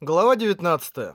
Глава 19.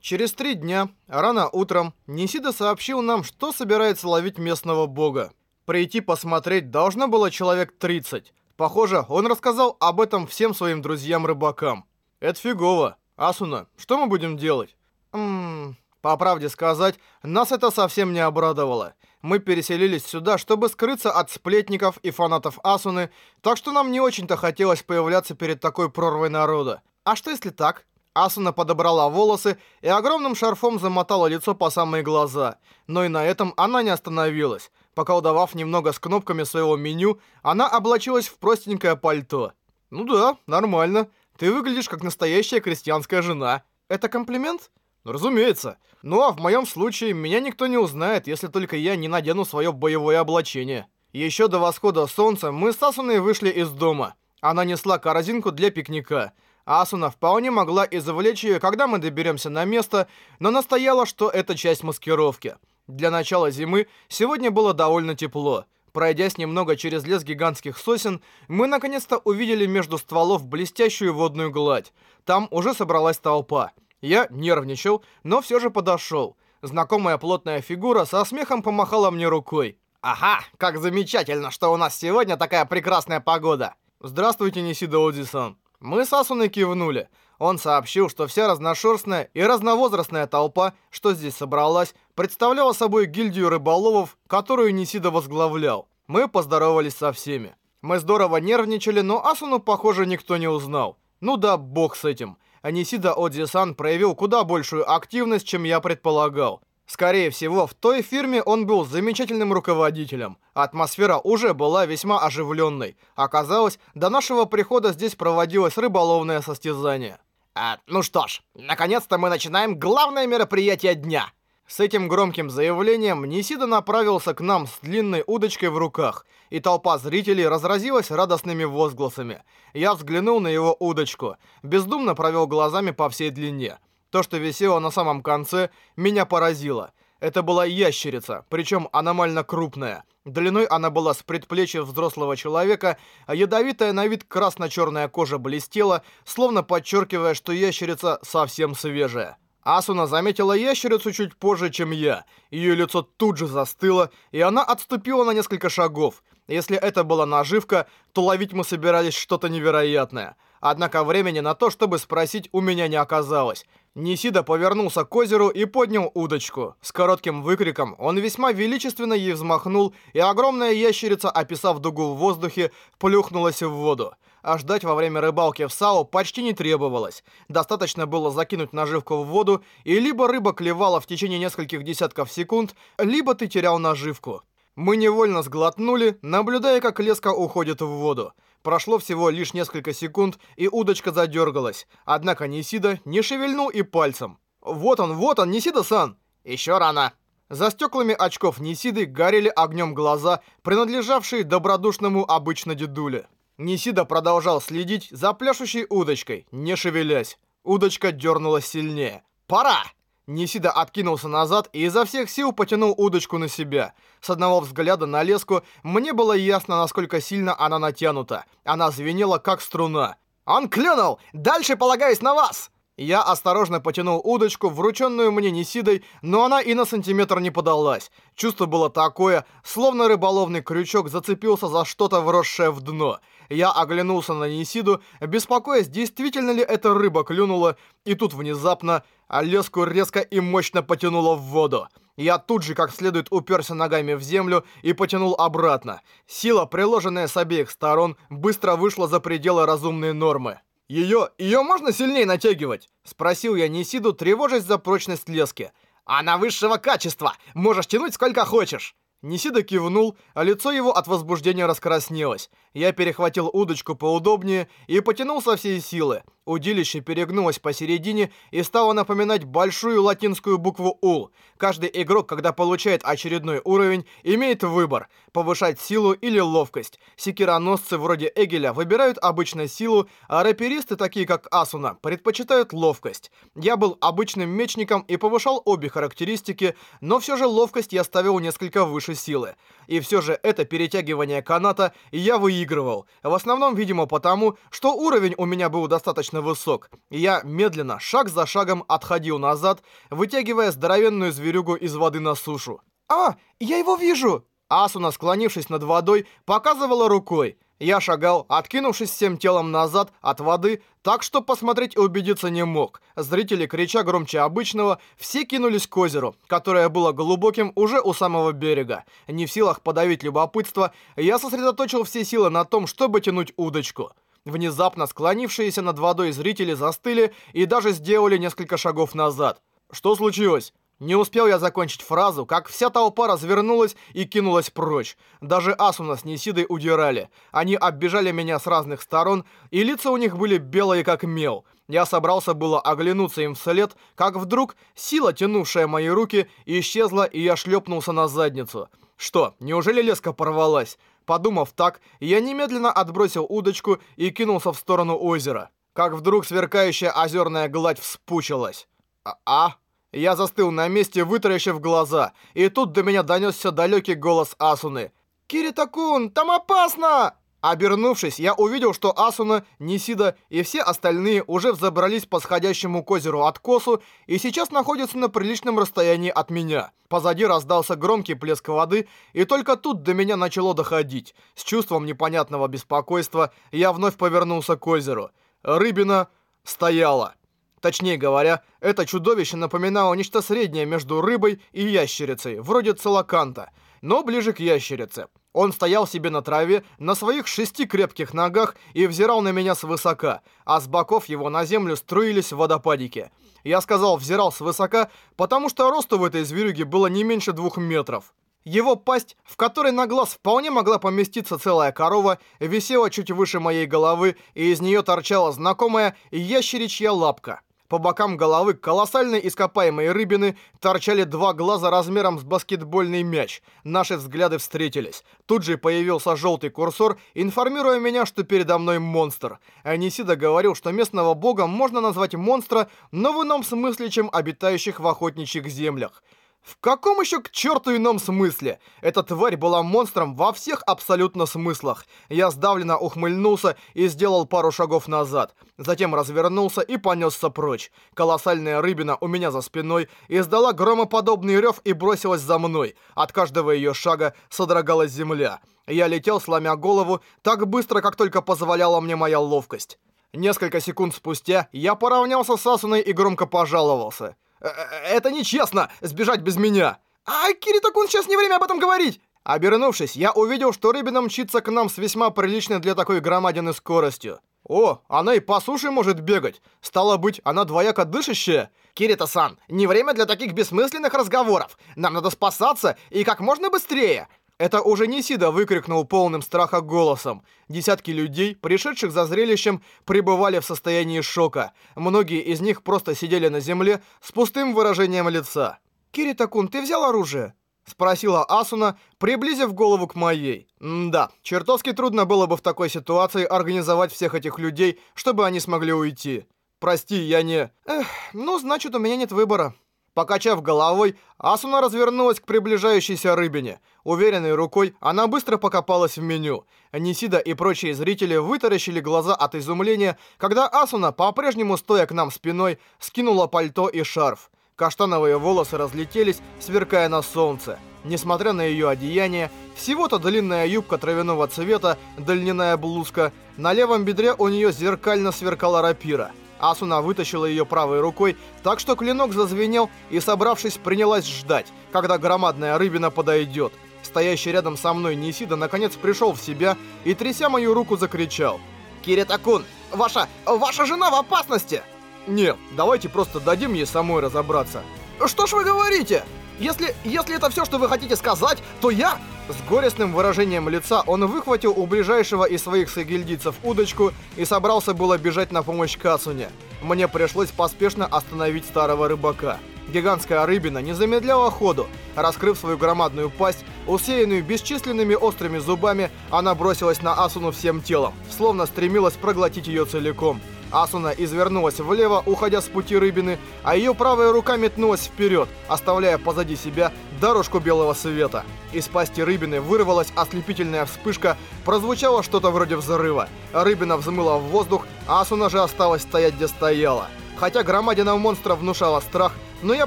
Через три дня, рано утром, Нисида сообщил нам, что собирается ловить местного бога. Прийти посмотреть должно было человек 30. Похоже, он рассказал об этом всем своим друзьям-рыбакам. Это фигово. Асуна, что мы будем делать? Ммм... По правде сказать, нас это совсем не обрадовало. Мы переселились сюда, чтобы скрыться от сплетников и фанатов Асуны, так что нам не очень-то хотелось появляться перед такой прорвой народа. А что если так? Асуна подобрала волосы и огромным шарфом замотала лицо по самые глаза. Но и на этом она не остановилась. Пока удавав немного с кнопками своего меню, она облачилась в простенькое пальто. «Ну да, нормально. Ты выглядишь как настоящая крестьянская жена. Это комплимент?» «Разумеется. Ну а в моем случае меня никто не узнает, если только я не надену свое боевое облачение». Еще до восхода солнца мы с Асуной вышли из дома. Она несла корзинку для пикника. Асуна вполне могла извлечь ее, когда мы доберемся на место, но настояла, что это часть маскировки. Для начала зимы сегодня было довольно тепло. Пройдясь немного через лес гигантских сосен, мы наконец-то увидели между стволов блестящую водную гладь. Там уже собралась толпа. Я нервничал, но все же подошел. Знакомая плотная фигура со смехом помахала мне рукой. «Ага, как замечательно, что у нас сегодня такая прекрасная погода!» «Здравствуйте, Нисида Оди-сан!» Мы с Асуной кивнули. Он сообщил, что вся разношерстная и разновозрастная толпа, что здесь собралась, представляла собой гильдию рыболовов, которую Нисида возглавлял. Мы поздоровались со всеми. Мы здорово нервничали, но Асуну, похоже, никто не узнал. Ну да, бог с этим. А Нисида Оди-сан проявил куда большую активность, чем я предполагал. Скорее всего, в той фирме он был замечательным руководителем. Атмосфера уже была весьма оживленной. Оказалось, до нашего прихода здесь проводилось рыболовное состязание. А, ну что ж, наконец-то мы начинаем главное мероприятие дня. С этим громким заявлением Нисида направился к нам с длинной удочкой в руках, и толпа зрителей разразилась радостными возгласами. Я взглянул на его удочку, бездумно провел глазами по всей длине. То, что висело на самом конце, меня поразило. Это была ящерица, причем аномально крупная. Длиной она была с предплечья взрослого человека, а ядовитая на вид красно-черная кожа блестела, словно подчеркивая, что ящерица совсем свежая. Асуна заметила ящерицу чуть позже, чем я. Ее лицо тут же застыло, и она отступила на несколько шагов. Если это была наживка, то ловить мы собирались что-то невероятное. Однако времени на то, чтобы спросить, у меня не оказалось. Нисида повернулся к озеру и поднял удочку. С коротким выкриком он весьма величественно ей взмахнул, и огромная ящерица, описав дугу в воздухе, плюхнулась в воду. А ждать во время рыбалки в САУ почти не требовалось. Достаточно было закинуть наживку в воду, и либо рыба клевала в течение нескольких десятков секунд, либо ты терял наживку. Мы невольно сглотнули, наблюдая, как леска уходит в воду. Прошло всего лишь несколько секунд, и удочка задергалась. Однако Нисида не шевельнул и пальцем. «Вот он, вот он, Нисида-сан!» «Еще рано!» За стеклами очков Нисиды горели огнем глаза, принадлежавшие добродушному обычно дедуле. Нисида продолжал следить за пляшущей удочкой, не шевелясь. Удочка дернулась сильнее. «Пора!» Нисида откинулся назад и изо всех сил потянул удочку на себя. С одного взгляда на леску мне было ясно, насколько сильно она натянута. Она звенела, как струна. «Он клюнул! Дальше полагаюсь на вас!» Я осторожно потянул удочку, врученную мне Нисидой, но она и на сантиметр не подалась. Чувство было такое, словно рыболовный крючок зацепился за что-то вросшее в дно. Я оглянулся на Нисиду, беспокоясь, действительно ли эта рыба клюнула, и тут внезапно леску резко и мощно потянуло в воду. Я тут же как следует уперся ногами в землю и потянул обратно. Сила, приложенная с обеих сторон, быстро вышла за пределы разумной нормы. «Ее... ее можно сильнее натягивать?» Спросил я Нисиду, тревожась за прочность лески. «Она высшего качества! Можешь тянуть сколько хочешь!» Нисида кивнул, а лицо его от возбуждения раскраснелось. Я перехватил удочку поудобнее и потянул со всей силы. Удилище перегнулось посередине и стало напоминать большую латинскую букву «Ул». Каждый игрок, когда получает очередной уровень, имеет выбор – повышать силу или ловкость. Секироносцы вроде Эгеля выбирают обычно силу, а рэперисты, такие как Асуна, предпочитают ловкость. Я был обычным мечником и повышал обе характеристики, но все же ловкость я ставил несколько выше силы. И все же это перетягивание каната я выигрывал. В основном, видимо, потому, что уровень у меня был достаточно достаточно высок, и я медленно, шаг за шагом отходил назад, вытягивая здоровенную зверюгу из воды на сушу. «А, я его вижу!» Асуна, склонившись над водой, показывала рукой. Я шагал, откинувшись всем телом назад от воды, так что посмотреть и убедиться не мог. Зрители, крича громче обычного, все кинулись к озеру, которое было глубоким уже у самого берега. Не в силах подавить любопытство, я сосредоточил все силы на том, чтобы тянуть удочку. Внезапно склонившиеся над водой зрители застыли и даже сделали несколько шагов назад. Что случилось? Не успел я закончить фразу, как вся толпа развернулась и кинулась прочь. Даже Асуна с Нисидой удирали. Они оббежали меня с разных сторон, и лица у них были белые как мел. Я собрался было оглянуться им вслед, как вдруг сила, тянувшая мои руки, исчезла, и я шлепнулся на задницу. Что, неужели леска порвалась? Подумав так, я немедленно отбросил удочку и кинулся в сторону озера. Как вдруг сверкающая озерная гладь вспучилась. А? а? Я застыл на месте, вытаращив глаза, и тут до меня донесся далекий голос Асуны. «Кирита-кун, там опасно!» Обернувшись, я увидел, что Асуна, Нисида и все остальные уже взобрались по сходящему к озеру откосу и сейчас находятся на приличном расстоянии от меня. Позади раздался громкий плеск воды, и только тут до меня начало доходить. С чувством непонятного беспокойства я вновь повернулся к озеру. Рыбина стояла. Точнее говоря, это чудовище напоминало нечто среднее между рыбой и ящерицей, вроде целоканта, но ближе к ящерице. Он стоял себе на траве, на своих шести крепких ногах и взирал на меня свысока, а с боков его на землю струились водопадики. Я сказал «взирал свысока», потому что росту в этой зверюге было не меньше двух метров. Его пасть, в которой на глаз вполне могла поместиться целая корова, висела чуть выше моей головы, и из нее торчала знакомая ящеричья лапка. По бокам головы колоссальной ископаемой рыбины торчали два глаза размером с баскетбольный мяч. Наши взгляды встретились. Тут же появился желтый курсор, информируя меня, что передо мной монстр. Анисида говорил, что местного бога можно назвать монстра, но в ином смысле, чем обитающих в охотничьих землях. В каком еще к черту ином смысле? Эта тварь была монстром во всех абсолютно смыслах. Я сдавленно ухмыльнулся и сделал пару шагов назад. Затем развернулся и понесся прочь. Колоссальная рыбина у меня за спиной издала громоподобный рев и бросилась за мной. От каждого ее шага содрогалась земля. Я летел, сломя голову, так быстро, как только позволяла мне моя ловкость. Несколько секунд спустя я поравнялся с Асуной и громко пожаловался. Э, э, это нечестно, сбежать без меня. А, Киритакун, сейчас не время об этом говорить. Обернувшись, я увидел, что рыбина мчится к нам с весьма приличной для такой громадины скоростью. О, она и по суше может бегать. Стало быть, она двояко дышащая. Кирита-сан, не время для таких бессмысленных разговоров. Нам надо спасаться и как можно быстрее. Это уже не Сида выкрикнул полным страха голосом. Десятки людей, пришедших за зрелищем, пребывали в состоянии шока. Многие из них просто сидели на земле с пустым выражением лица. «Кирита-кун, ты взял оружие?» Спросила Асуна, приблизив голову к моей. Да, чертовски трудно было бы в такой ситуации организовать всех этих людей, чтобы они смогли уйти. Прости, я не... Эх, ну, значит, у меня нет выбора. Покачав головой, Асуна развернулась к приближающейся рыбине. Уверенной рукой она быстро покопалась в меню. Нисида и прочие зрители вытаращили глаза от изумления, когда Асуна, по-прежнему стоя к нам спиной, скинула пальто и шарф. Каштановые волосы разлетелись, сверкая на солнце. Несмотря на ее одеяние, всего-то длинная юбка травяного цвета, дальняная блузка, на левом бедре у нее зеркально сверкала рапира – Асуна вытащила ее правой рукой, так что клинок зазвенел и, собравшись, принялась ждать, когда громадная рыбина подойдет. Стоящий рядом со мной Нисида наконец пришел в себя и, тряся мою руку, закричал. «Киритакун, ваша... ваша жена в опасности!» «Нет, давайте просто дадим ей самой разобраться». «Что ж вы говорите? Если... если это все, что вы хотите сказать, то я...» С горестным выражением лица он выхватил у ближайшего из своих сагильдийцев удочку и собрался было бежать на помощь Кацуне. Мне пришлось поспешно остановить старого рыбака. Гигантская рыбина не замедляла ходу. Раскрыв свою громадную пасть, усеянную бесчисленными острыми зубами, она бросилась на Асуну всем телом, словно стремилась проглотить ее целиком. Асуна извернулась влево, уходя с пути рыбины, а ее правая рука метнулась вперед, оставляя позади себя дорожку белого света. Из пасти рыбины вырвалась ослепительная вспышка, прозвучало что-то вроде взрыва. Рыбина взмыла в воздух, а Асуна же осталась стоять, где стояла. Хотя громадина монстра внушала страх, но я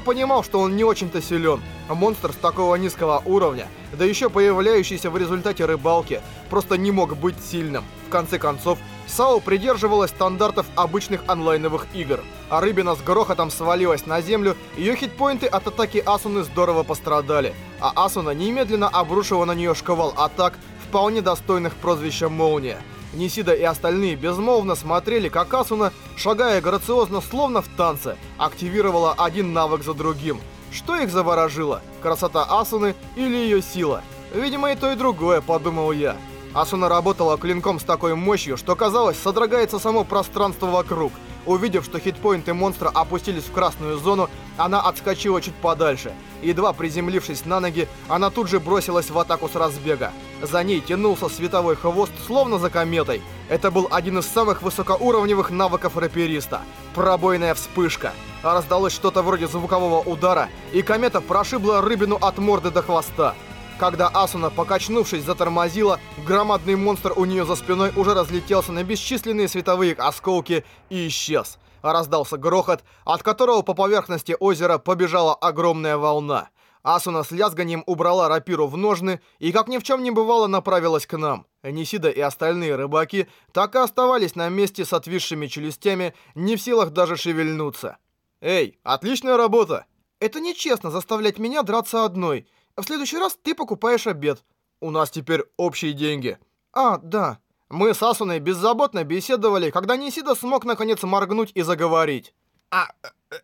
понимал, что он не очень-то силен. Монстр с такого низкого уровня, да еще появляющийся в результате рыбалки, просто не мог быть сильным. В конце концов, САУ придерживалась стандартов обычных онлайновых игр, а Рыбина с грохотом свалилась на землю, ее хитпоинты от атаки Асуны здорово пострадали, а Асуна немедленно обрушила на нее шквал атак, вполне достойных прозвища «Молния». Нисида и остальные безмолвно смотрели, как Асуна, шагая грациозно, словно в танце, активировала один навык за другим. Что их заворожило? Красота Асуны или ее сила? Видимо, и то, и другое, подумал я. Асуна работала клинком с такой мощью, что казалось, содрогается само пространство вокруг. Увидев, что хитпоинты монстра опустились в красную зону, она отскочила чуть подальше. Едва приземлившись на ноги, она тут же бросилась в атаку с разбега. За ней тянулся световой хвост, словно за кометой. Это был один из самых высокоуровневых навыков рэпериста. Пробойная вспышка. Раздалось что-то вроде звукового удара, и комета прошибла рыбину от морды до хвоста. Когда Асуна, покачнувшись, затормозила, громадный монстр у нее за спиной уже разлетелся на бесчисленные световые осколки и исчез. Раздался грохот, от которого по поверхности озера побежала огромная волна. Асуна с лязганием убрала рапиру в ножны и, как ни в чем не бывало, направилась к нам. Нисида и остальные рыбаки так и оставались на месте с отвисшими челюстями, не в силах даже шевельнуться. «Эй, отличная работа!» «Это нечестно заставлять меня драться одной. В следующий раз ты покупаешь обед. У нас теперь общие деньги. А, да. Мы с Асуной беззаботно беседовали, когда Нисида смог наконец моргнуть и заговорить. А,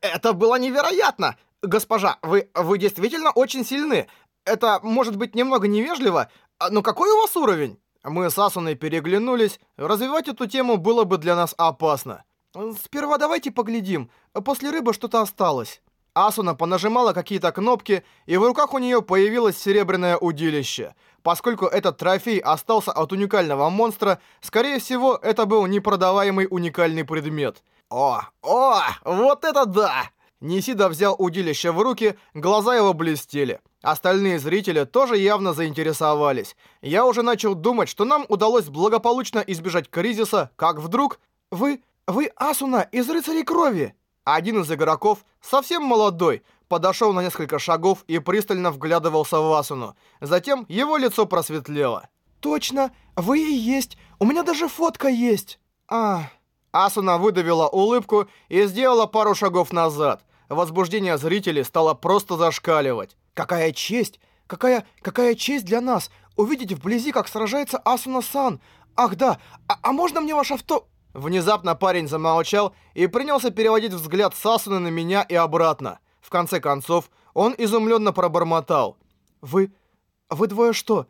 это было невероятно! Госпожа, вы, вы действительно очень сильны. Это может быть немного невежливо, но какой у вас уровень? Мы с Асуной переглянулись. Развивать эту тему было бы для нас опасно. Сперва давайте поглядим. После рыбы что-то осталось. Асуна понажимала какие-то кнопки, и в руках у нее появилось серебряное удилище. Поскольку этот трофей остался от уникального монстра, скорее всего, это был непродаваемый уникальный предмет. О, о, вот это да! Нисида взял удилище в руки, глаза его блестели. Остальные зрители тоже явно заинтересовались. Я уже начал думать, что нам удалось благополучно избежать кризиса, как вдруг... Вы... вы Асуна из Рыцарей Крови! Один из игроков, совсем молодой, подошел на несколько шагов и пристально вглядывался в Асуну. Затем его лицо просветлело. «Точно, вы и есть. У меня даже фотка есть». «А...» Асуна выдавила улыбку и сделала пару шагов назад. Возбуждение зрителей стало просто зашкаливать. «Какая честь! Какая... какая честь для нас! Увидеть вблизи, как сражается Асуна-сан! Ах да, а, а можно мне ваш авто...» Внезапно парень замолчал и принялся переводить взгляд Сасуны на меня и обратно. В конце концов, он изумленно пробормотал. «Вы... вы двое что,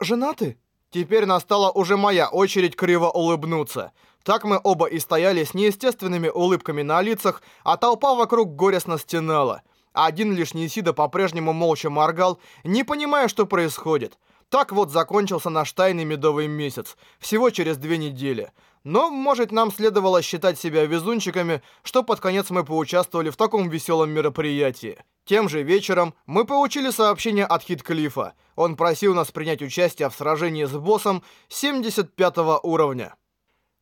женаты?» Теперь настала уже моя очередь криво улыбнуться. Так мы оба и стояли с неестественными улыбками на лицах, а толпа вокруг горестно стенала. Один лишь Нисида по-прежнему молча моргал, не понимая, что происходит. Так вот закончился наш тайный медовый месяц, всего через две недели. Но, может, нам следовало считать себя везунчиками, что под конец мы поучаствовали в таком веселом мероприятии. Тем же вечером мы получили сообщение от Хитклифа. Он просил нас принять участие в сражении с боссом 75 уровня.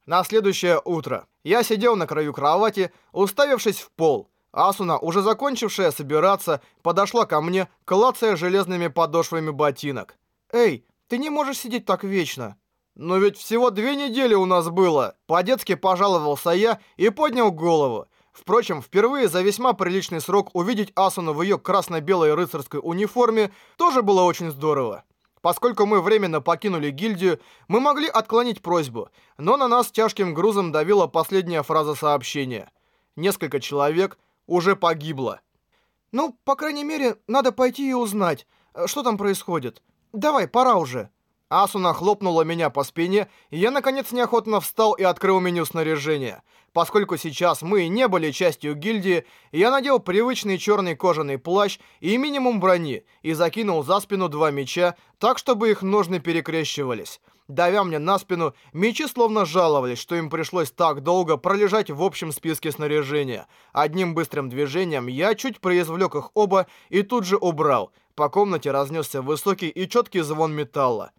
На следующее утро я сидел на краю кровати, уставившись в пол. Асуна, уже закончившая собираться, подошла ко мне, клацая железными подошвами ботинок. «Эй, ты не можешь сидеть так вечно!» «Но ведь всего две недели у нас было!» По-детски пожаловался я и поднял голову. Впрочем, впервые за весьма приличный срок увидеть Асуну в ее красно-белой рыцарской униформе тоже было очень здорово. Поскольку мы временно покинули гильдию, мы могли отклонить просьбу, но на нас тяжким грузом давила последняя фраза сообщения. Несколько человек уже погибло. «Ну, по крайней мере, надо пойти и узнать, что там происходит. Давай, пора уже». Асуна хлопнула меня по спине, и я, наконец, неохотно встал и открыл меню снаряжения. Поскольку сейчас мы не были частью гильдии, я надел привычный черный кожаный плащ и минимум брони, и закинул за спину два меча, так, чтобы их ножны перекрещивались. Давя мне на спину, мечи словно жаловались, что им пришлось так долго пролежать в общем списке снаряжения. Одним быстрым движением я чуть произвлек их оба и тут же убрал. По комнате разнесся высокий и четкий звон металла.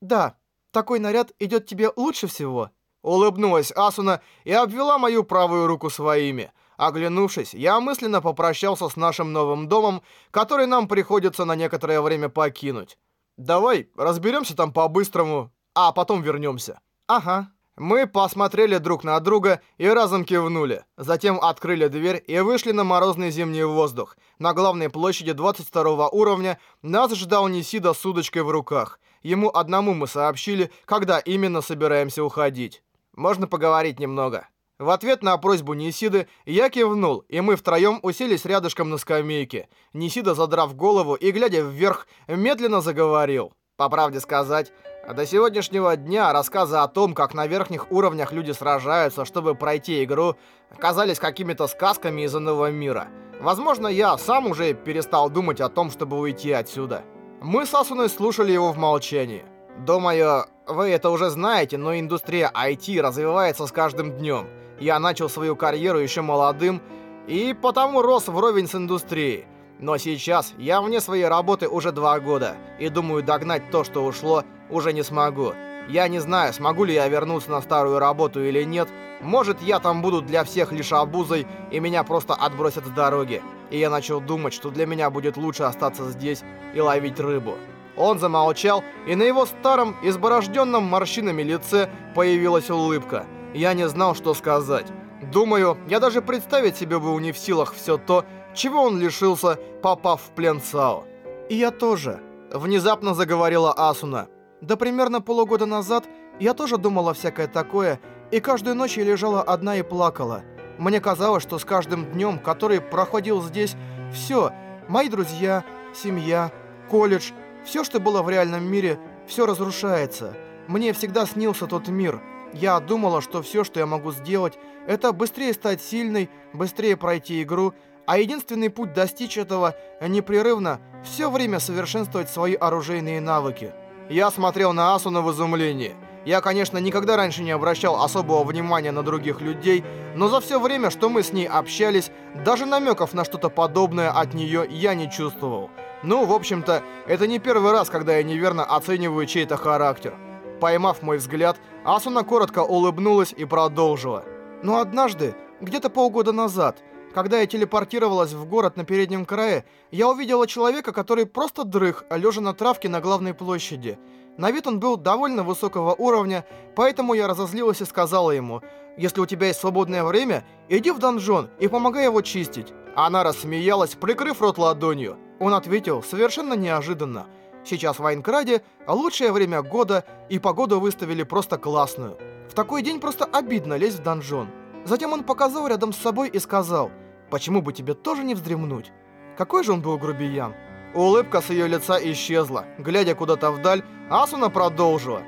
«Да, такой наряд идет тебе лучше всего». Улыбнулась Асуна и обвела мою правую руку своими. Оглянувшись, я мысленно попрощался с нашим новым домом, который нам приходится на некоторое время покинуть. Давай разберемся там по-быстрому, а потом вернемся. Ага. Мы посмотрели друг на друга и разом кивнули. Затем открыли дверь и вышли на морозный зимний воздух. На главной площади 22 уровня нас ждал Нисида с удочкой в руках. Ему одному мы сообщили, когда именно собираемся уходить. Можно поговорить немного. В ответ на просьбу Нисиды я кивнул, и мы втроем уселись рядышком на скамейке. Нисида, задрав голову и глядя вверх, медленно заговорил. По правде сказать, до сегодняшнего дня рассказы о том, как на верхних уровнях люди сражаются, чтобы пройти игру, казались какими-то сказками из иного мира. Возможно, я сам уже перестал думать о том, чтобы уйти отсюда. Мы с Асуной слушали его в молчании. Думаю, вы это уже знаете, но индустрия IT развивается с каждым днем. Я начал свою карьеру еще молодым и потому рос вровень с индустрией. Но сейчас я вне своей работы уже два года, и думаю, догнать то, что ушло, уже не смогу. Я не знаю, смогу ли я вернуться на старую работу или нет. Может, я там буду для всех лишь обузой, и меня просто отбросят с дороги. И я начал думать, что для меня будет лучше остаться здесь и ловить рыбу. Он замолчал, и на его старом, изборожденном морщинами лице появилась улыбка. Я не знал, что сказать. Думаю, я даже представить себе был не в силах все то, чего он лишился, попав в плен Сао. «И я тоже», — внезапно заговорила Асуна. «Да примерно полугода назад я тоже думала всякое такое, и каждую ночь я лежала одна и плакала. Мне казалось, что с каждым днем, который проходил здесь, все, мои друзья, семья, колледж, все, что было в реальном мире, все разрушается. Мне всегда снился тот мир. Я думала, что все, что я могу сделать, это быстрее стать сильной, быстрее пройти игру, а единственный путь достичь этого – непрерывно, все время совершенствовать свои оружейные навыки. Я смотрел на Асуна в изумлении. Я, конечно, никогда раньше не обращал особого внимания на других людей, но за все время, что мы с ней общались, даже намеков на что-то подобное от нее я не чувствовал. Ну, в общем-то, это не первый раз, когда я неверно оцениваю чей-то характер. Поймав мой взгляд, Асуна коротко улыбнулась и продолжила. Но однажды, где-то полгода назад, когда я телепортировалась в город на переднем крае, я увидела человека, который просто дрых, лежа на травке на главной площади. На вид он был довольно высокого уровня, поэтому я разозлилась и сказала ему, «Если у тебя есть свободное время, иди в донжон и помогай его чистить». Она рассмеялась, прикрыв рот ладонью. Он ответил совершенно неожиданно. «Сейчас в Айнкраде лучшее время года, и погоду выставили просто классную. В такой день просто обидно лезть в донжон». Затем он показал рядом с собой и сказал, «Почему бы тебе тоже не вздремнуть?» Какой же он был грубиян. Улыбка с ее лица исчезла. Глядя куда-то вдаль, Асуна продолжила.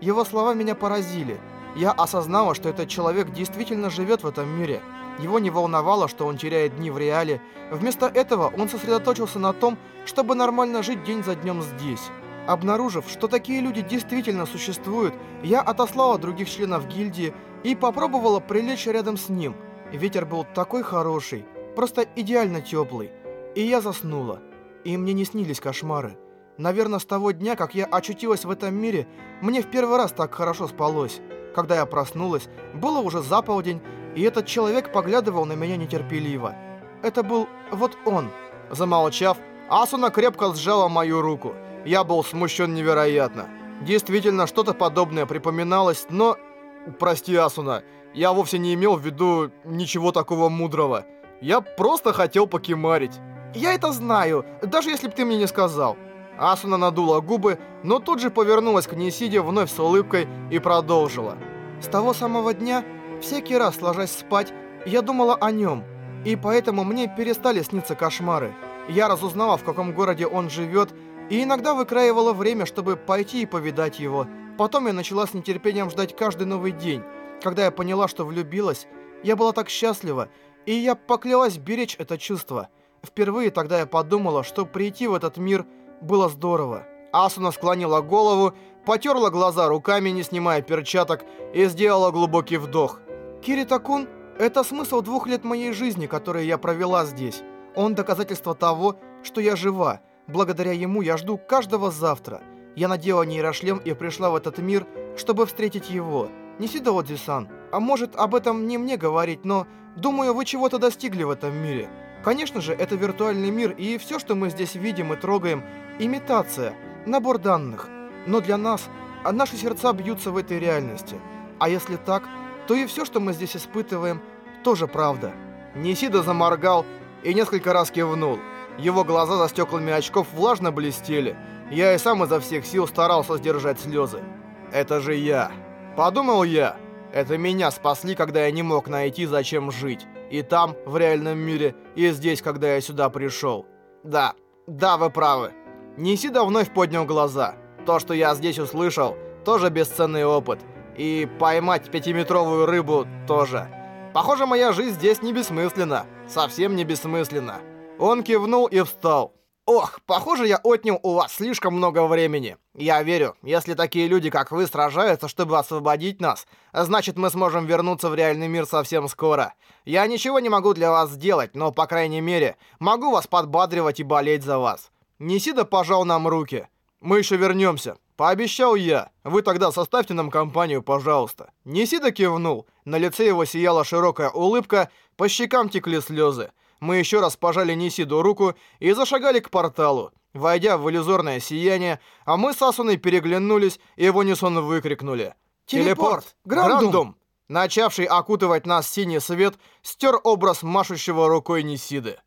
Его слова меня поразили. Я осознала, что этот человек действительно живет в этом мире. Его не волновало, что он теряет дни в реале. Вместо этого он сосредоточился на том, чтобы нормально жить день за днем здесь. Обнаружив, что такие люди действительно существуют, я отослала других членов гильдии и попробовала прилечь рядом с ним. Ветер был такой хороший, просто идеально теплый. И я заснула. И мне не снились кошмары. Наверное, с того дня, как я очутилась в этом мире, мне в первый раз так хорошо спалось. Когда я проснулась, было уже заполдень, и этот человек поглядывал на меня нетерпеливо. Это был вот он. Замолчав, Асуна крепко сжала мою руку. Я был смущен невероятно. Действительно, что-то подобное припоминалось, но Прости, Асуна, я вовсе не имел в виду ничего такого мудрого. Я просто хотел покемарить. Я это знаю, даже если бы ты мне не сказал. Асуна надула губы, но тут же повернулась к Нисиде вновь с улыбкой и продолжила. С того самого дня, всякий раз ложась спать, я думала о нем, и поэтому мне перестали сниться кошмары. Я разузнала, в каком городе он живет, и иногда выкраивала время, чтобы пойти и повидать его. Потом я начала с нетерпением ждать каждый новый день. Когда я поняла, что влюбилась, я была так счастлива, и я поклялась беречь это чувство. Впервые тогда я подумала, что прийти в этот мир было здорово. Асуна склонила голову, потерла глаза руками, не снимая перчаток, и сделала глубокий вдох. Кирита-кун — это смысл двух лет моей жизни, которые я провела здесь. Он доказательство того, что я жива. Благодаря ему я жду каждого завтра. Я надела нейрошлем и пришла в этот мир, чтобы встретить его. Нисида Одзи-сан, а может об этом не мне говорить, но думаю, вы чего-то достигли в этом мире. Конечно же, это виртуальный мир, и все, что мы здесь видим и трогаем, имитация, набор данных. Но для нас, а наши сердца бьются в этой реальности. А если так, то и все, что мы здесь испытываем, тоже правда. Нисида заморгал и несколько раз кивнул. Его глаза за стеклами очков влажно блестели. Я и сам изо всех сил старался сдержать слезы. «Это же я!» Подумал я. Это меня спасли, когда я не мог найти, зачем жить. И там, в реальном мире, и здесь, когда я сюда пришел. Да, да, вы правы. Нисида вновь поднял глаза. То, что я здесь услышал, тоже бесценный опыт. И поймать пятиметровую рыбу тоже. Похоже, моя жизнь здесь не бессмысленна. Совсем не бессмысленна. Он кивнул и встал. Ох, похоже, я отнял у вас слишком много времени. Я верю, если такие люди, как вы, сражаются, чтобы освободить нас, значит, мы сможем вернуться в реальный мир совсем скоро. Я ничего не могу для вас сделать, но, по крайней мере, могу вас подбадривать и болеть за вас. Нисида пожал нам руки. Мы еще вернемся. Пообещал я. Вы тогда составьте нам компанию, пожалуйста. Нисида кивнул. На лице его сияла широкая улыбка, по щекам текли слезы. Мы еще раз пожали Нисиду руку и зашагали к порталу. Войдя в иллюзорное сияние, а мы с Асуной переглянулись и в унисон выкрикнули. «Телепорт! Грандум!», Грандум!» Начавший окутывать нас синий свет, стер образ машущего рукой Нисиды.